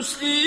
يسلم